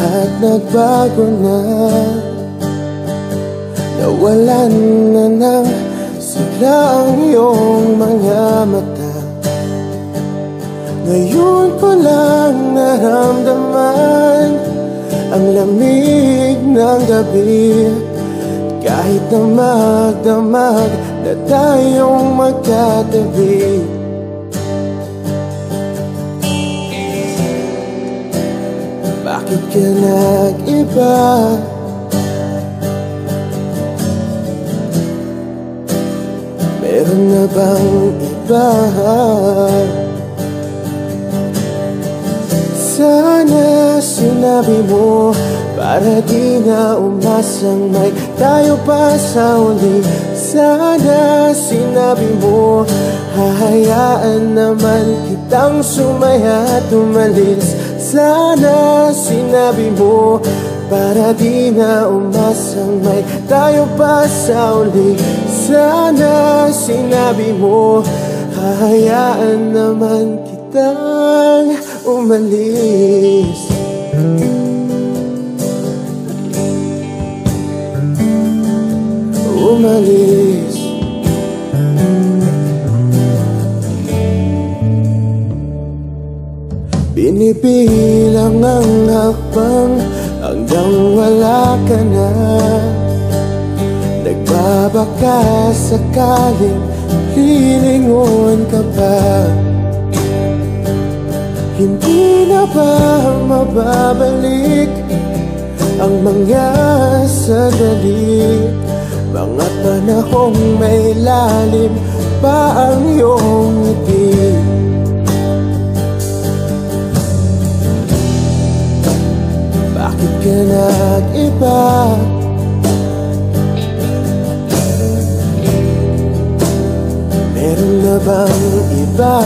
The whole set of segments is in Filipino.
Lahat nagbago na. Nawalan na ng sigla ang iyong mga mata. Ngayon ko lang naramdaman Ang lamig ng gabi. Kahit na magdamag na tayong magkatabi Bakit ka nag-iba? Meron na bang iba? Sana sinabi mo Para di na umasang may tayo pa sa uli Sana sinabi mo Hahayaan naman kitang sumaya at umalis Sana sinabi mo Para di na umasang may tayo pa sa uli. Sana sinabi mo Hahayaan naman kitang umalis. Umalis Binibilang ang hakbang hanggang wala ka na. Nagbabaka sakaling lilingon ka pa. Hindi na ba mababalik ang mga sandali? Mga panahong may lalim pa ang iyong ngiti bang iba?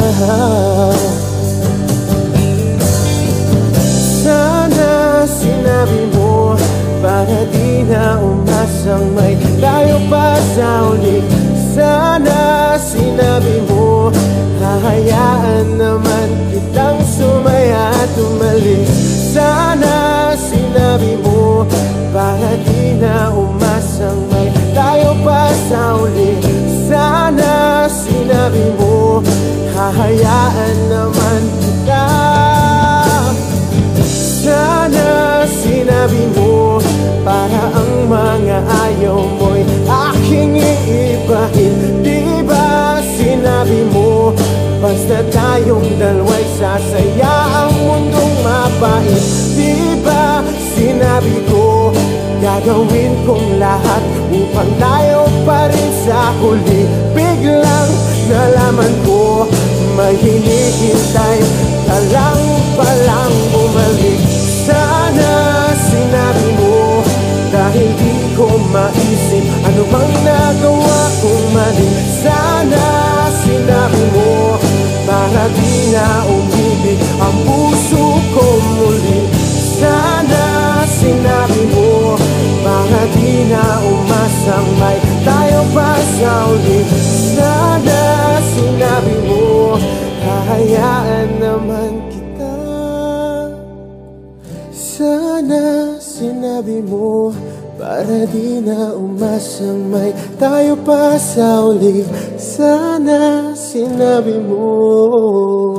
Sana sinabi mo Para di na umasang may tayo pa sa uli Sana sinabi mo Hahayaan naman kitang sumaya at umalis Sana sinabi mo Para di na umasang Hahayaan naman kita. Sana sinabi mo Para ang mga ayaw mo'y aking iibahin. Di ba sinabi mo Basta tayong dalawa'y sasaya Ang mundong mapait? Di ba sinabi ko Gagawin kong lahat Upang tayo pa rin sa huli? Biglang nalaman ko May hinihintay ka lang palang bumalik. Sana sinabi mo Dahil di ko maisip Ano bang nagawa kong mali. Sana sinabi mo Sana sinabi mo Para di na umasang may Tayo pa sa uli Sana sinabi mo